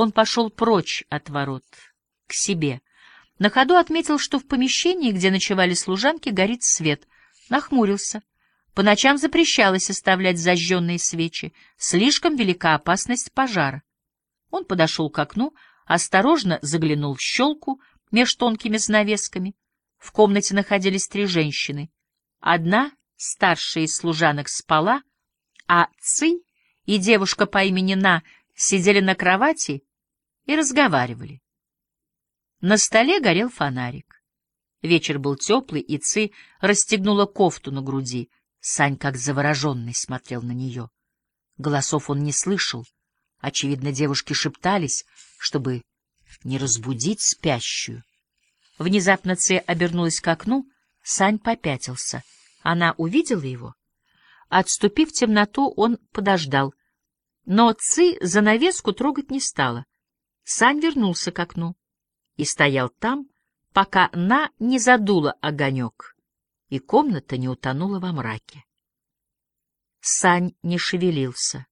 Он пошел прочь от ворот, к себе. На ходу отметил, что в помещении, где ночевали служанки, горит свет. Нахмурился. По ночам запрещалось оставлять зажженные свечи. Слишком велика опасность пожара. Он подошел к окну, осторожно заглянул в щелку меж тонкими занавесками. В комнате находились три женщины. Одна, старшая из служанок, спала, а Ци и девушка по имени На сидели на кровати и разговаривали. На столе горел фонарик. Вечер был теплый, и Ци расстегнула кофту на груди. Сань, как завороженный, смотрел на нее. Голосов он не слышал. Очевидно, девушки шептались, чтобы не разбудить спящую. Внезапно Ци обернулась к окну, Сань попятился. Она увидела его. Отступив в темноту, он подождал. Но Ци занавеску трогать не стала. Сань вернулся к окну и стоял там, пока На не задула огонек, и комната не утонула во мраке. Сань не шевелился.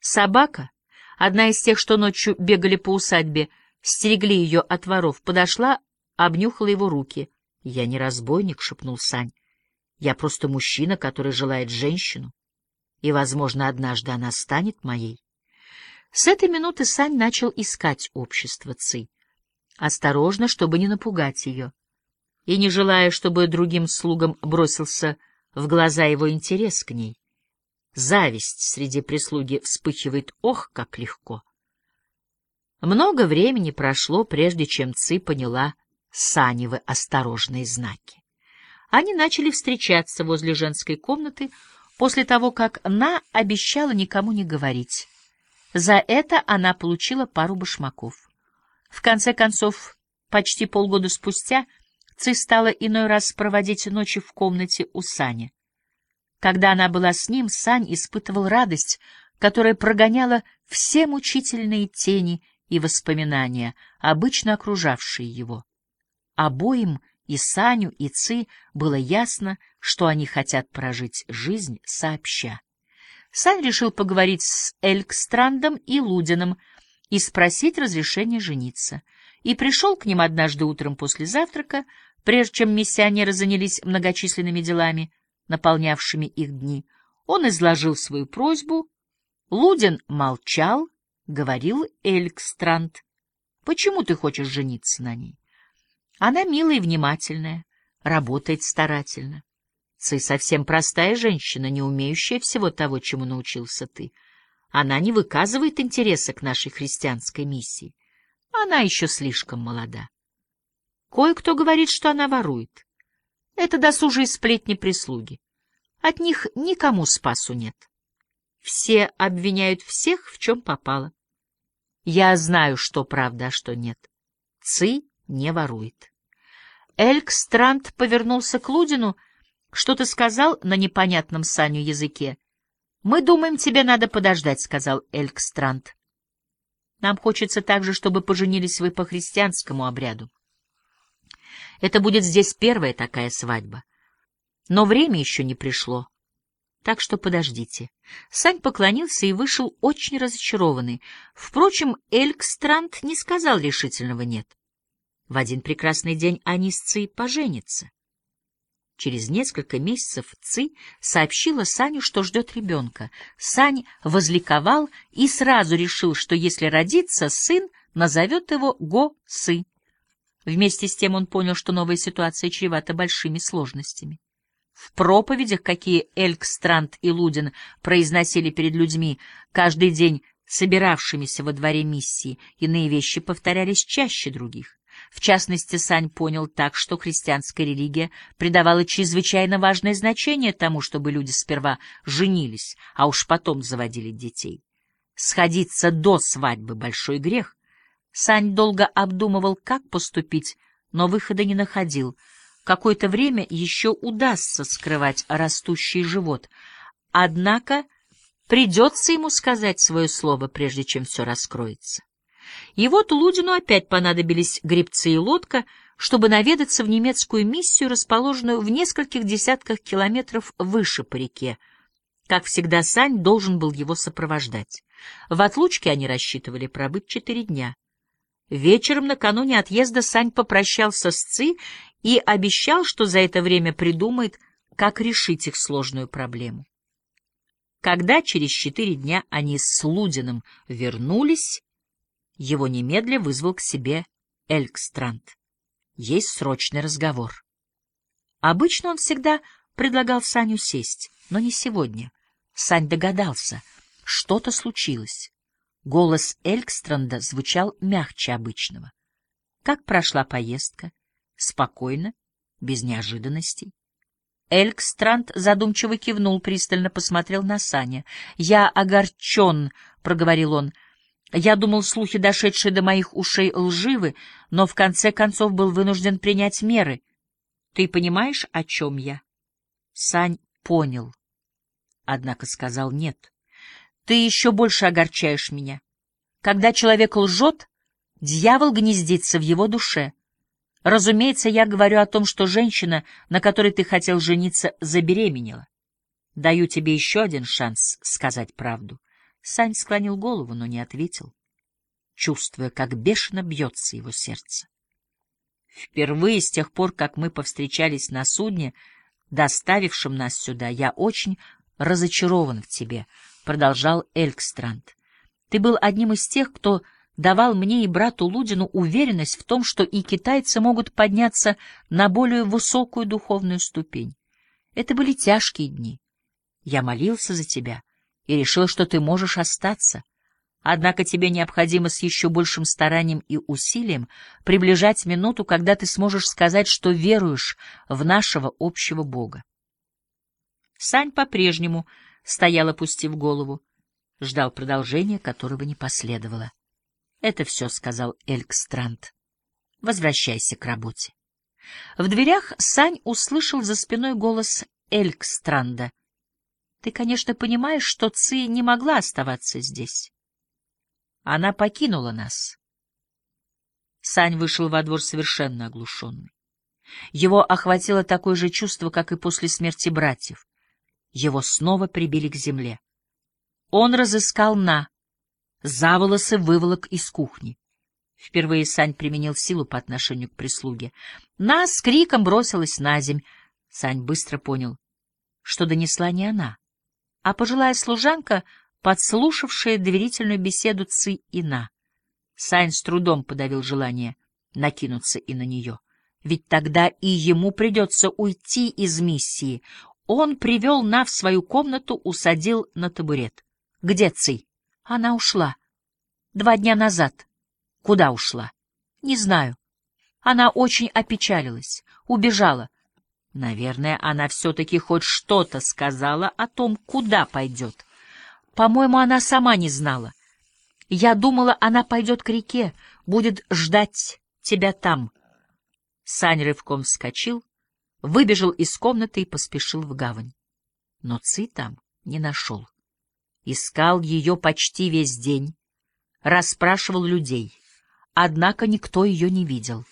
Собака, одна из тех, что ночью бегали по усадьбе, стерегли ее от воров, подошла обнюхала его руки. — Я не разбойник, — шепнул Сань. — Я просто мужчина, который желает женщину. И, возможно, однажды она станет моей. С этой минуты Сань начал искать общество Ци. Осторожно, чтобы не напугать ее. И не желая, чтобы другим слугам бросился в глаза его интерес к ней. Зависть среди прислуги вспыхивает, ох, как легко. Много времени прошло, прежде чем Ци поняла, Саневы осторожные знаки. Они начали встречаться возле женской комнаты после того, как На обещала никому не говорить. За это она получила пару башмаков. В конце концов, почти полгода спустя, Ци стала иной раз проводить ночи в комнате у Сани. Когда она была с ним, Сань испытывал радость, которая прогоняла все мучительные тени и воспоминания, обычно окружавшие его. Обоим, и Саню, и Ци, было ясно, что они хотят прожить жизнь сообща. Сань решил поговорить с Элькстрандом и Лудином и спросить разрешения жениться. И пришел к ним однажды утром после завтрака, прежде чем миссионеры занялись многочисленными делами, наполнявшими их дни. Он изложил свою просьбу. Лудин молчал, говорил Элькстранд. «Почему ты хочешь жениться на ней?» Она милая и внимательная, работает старательно. Ци совсем простая женщина, не умеющая всего того, чему научился ты. Она не выказывает интереса к нашей христианской миссии. Она еще слишком молода. Кое-кто говорит, что она ворует. Это досужие сплетни прислуги. От них никому спасу нет. Все обвиняют всех, в чем попало. Я знаю, что правда, а что нет. Ци не ворует. Элькстранд повернулся к Лудину, что-то сказал на непонятном Саню языке. «Мы думаем, тебе надо подождать», — сказал Элькстранд. «Нам хочется также, чтобы поженились вы по христианскому обряду. Это будет здесь первая такая свадьба. Но время еще не пришло. Так что подождите». Сань поклонился и вышел очень разочарованный. Впрочем, Элькстранд не сказал решительного «нет». В один прекрасный день они с Ци поженятся. Через несколько месяцев Ци сообщила Саню, что ждет ребенка. Сань возликовал и сразу решил, что если родится сын, назовет его Го-Сы. Вместе с тем он понял, что новая ситуация чревата большими сложностями. В проповедях, какие Элькстранд и Лудин произносили перед людьми, каждый день собиравшимися во дворе миссии, иные вещи повторялись чаще других. В частности, Сань понял так, что христианская религия придавала чрезвычайно важное значение тому, чтобы люди сперва женились, а уж потом заводили детей. Сходиться до свадьбы — большой грех. Сань долго обдумывал, как поступить, но выхода не находил. Какое-то время еще удастся скрывать растущий живот. Однако придется ему сказать свое слово, прежде чем все раскроется. И вот Лудину опять понадобились гребцы и лодка, чтобы наведаться в немецкую миссию, расположенную в нескольких десятках километров выше по реке. Как всегда, Сань должен был его сопровождать. В отлучке они рассчитывали пробыть четыре дня. Вечером накануне отъезда Сань попрощался с Ци и обещал, что за это время придумает, как решить их сложную проблему. Когда через четыре дня они с Лудиным вернулись, его немедля вызвал к себе Элькстранд. Есть срочный разговор. Обычно он всегда предлагал Саню сесть, но не сегодня. Сань догадался, что-то случилось. Голос Элькстранда звучал мягче обычного. Как прошла поездка? Спокойно, без неожиданностей. Элькстранд задумчиво кивнул, пристально посмотрел на Саня. «Я огорчен», — проговорил он. «Я думал, слухи, дошедшие до моих ушей, лживы, но в конце концов был вынужден принять меры. Ты понимаешь, о чем я?» Сань понял, однако сказал нет. «Ты еще больше огорчаешь меня. Когда человек лжет, дьявол гнездится в его душе». Разумеется, я говорю о том, что женщина, на которой ты хотел жениться, забеременела. Даю тебе еще один шанс сказать правду. Сань склонил голову, но не ответил, чувствуя, как бешено бьется его сердце. Впервые с тех пор, как мы повстречались на судне, доставившем нас сюда, я очень разочарован в тебе, — продолжал Элькстранд. Ты был одним из тех, кто давал мне и брату Лудину уверенность в том, что и китайцы могут подняться на более высокую духовную ступень. Это были тяжкие дни. Я молился за тебя и решил, что ты можешь остаться. Однако тебе необходимо с еще большим старанием и усилием приближать минуту, когда ты сможешь сказать, что веруешь в нашего общего Бога. Сань по-прежнему стоял, опустив голову, ждал продолжения, которого не последовало. Это все, — сказал Элькстранд. Возвращайся к работе. В дверях Сань услышал за спиной голос Элькстранда. Ты, конечно, понимаешь, что Ци не могла оставаться здесь. Она покинула нас. Сань вышел во двор совершенно оглушенный. Его охватило такое же чувство, как и после смерти братьев. Его снова прибили к земле. Он разыскал На, за волосы выволок из кухни. Впервые Сань применил силу по отношению к прислуге. Нас с криком бросилась на земь. Сань быстро понял, что донесла не она, а пожилая служанка, подслушавшая доверительную беседу Ци и На. Сань с трудом подавил желание накинуться и на нее. Ведь тогда и ему придется уйти из миссии. Он привел На в свою комнату, усадил на табурет. — Где Ци? Она ушла. Два дня назад. Куда ушла? Не знаю. Она очень опечалилась, убежала. Наверное, она все-таки хоть что-то сказала о том, куда пойдет. По-моему, она сама не знала. Я думала, она пойдет к реке, будет ждать тебя там. Сань рывком вскочил, выбежал из комнаты и поспешил в гавань. Но Ци там не нашел. Искал ее почти весь день, расспрашивал людей. Однако никто ее не видел.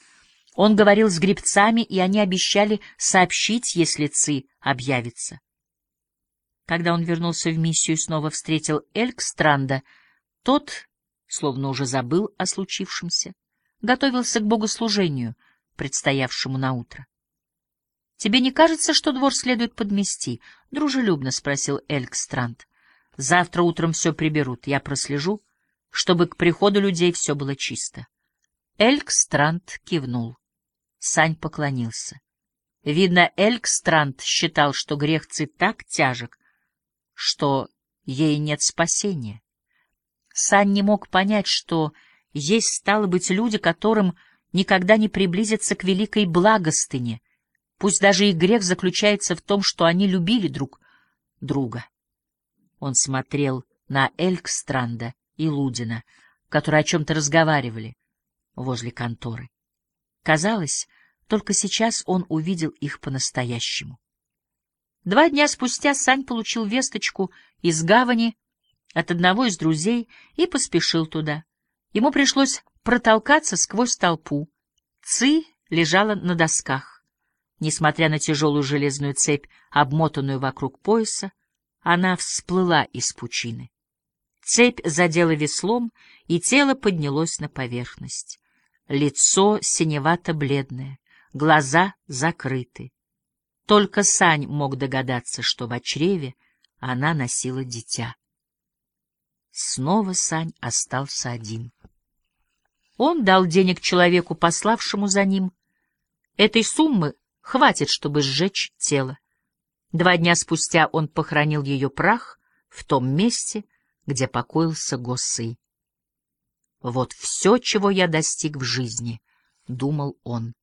Он говорил с гребцами, и они обещали сообщить, если Ци объявится. Когда он вернулся в миссию и снова встретил Элькстранда, тот, словно уже забыл о случившемся, готовился к богослужению, предстоявшему на утро. «Тебе не кажется, что двор следует подмести?» — дружелюбно спросил Элькстранд. Завтра утром все приберут, я прослежу, чтобы к приходу людей все было чисто. Элькстранд кивнул. Сань поклонился. Видно, Элькстранд считал, что грех Ци так тяжек, что ей нет спасения. Сань не мог понять, что есть, стало быть, люди, которым никогда не приблизиться к великой благостыне, пусть даже и грех заключается в том, что они любили друг друга. Он смотрел на Элькстранда и Лудина, которые о чем-то разговаривали возле конторы. Казалось, только сейчас он увидел их по-настоящему. Два дня спустя Сань получил весточку из гавани от одного из друзей и поспешил туда. Ему пришлось протолкаться сквозь толпу. Ци лежала на досках. Несмотря на тяжелую железную цепь, обмотанную вокруг пояса, она всплыла из пучины. Цепь задела веслом, и тело поднялось на поверхность. Лицо синевато-бледное, глаза закрыты. Только Сань мог догадаться, что в чреве она носила дитя. Снова Сань остался один. Он дал денег человеку, пославшему за ним. Этой суммы хватит, чтобы сжечь тело. Два дня спустя он похоронил ее прах в том месте, где покоился Госы. «Вот все, чего я достиг в жизни», — думал он.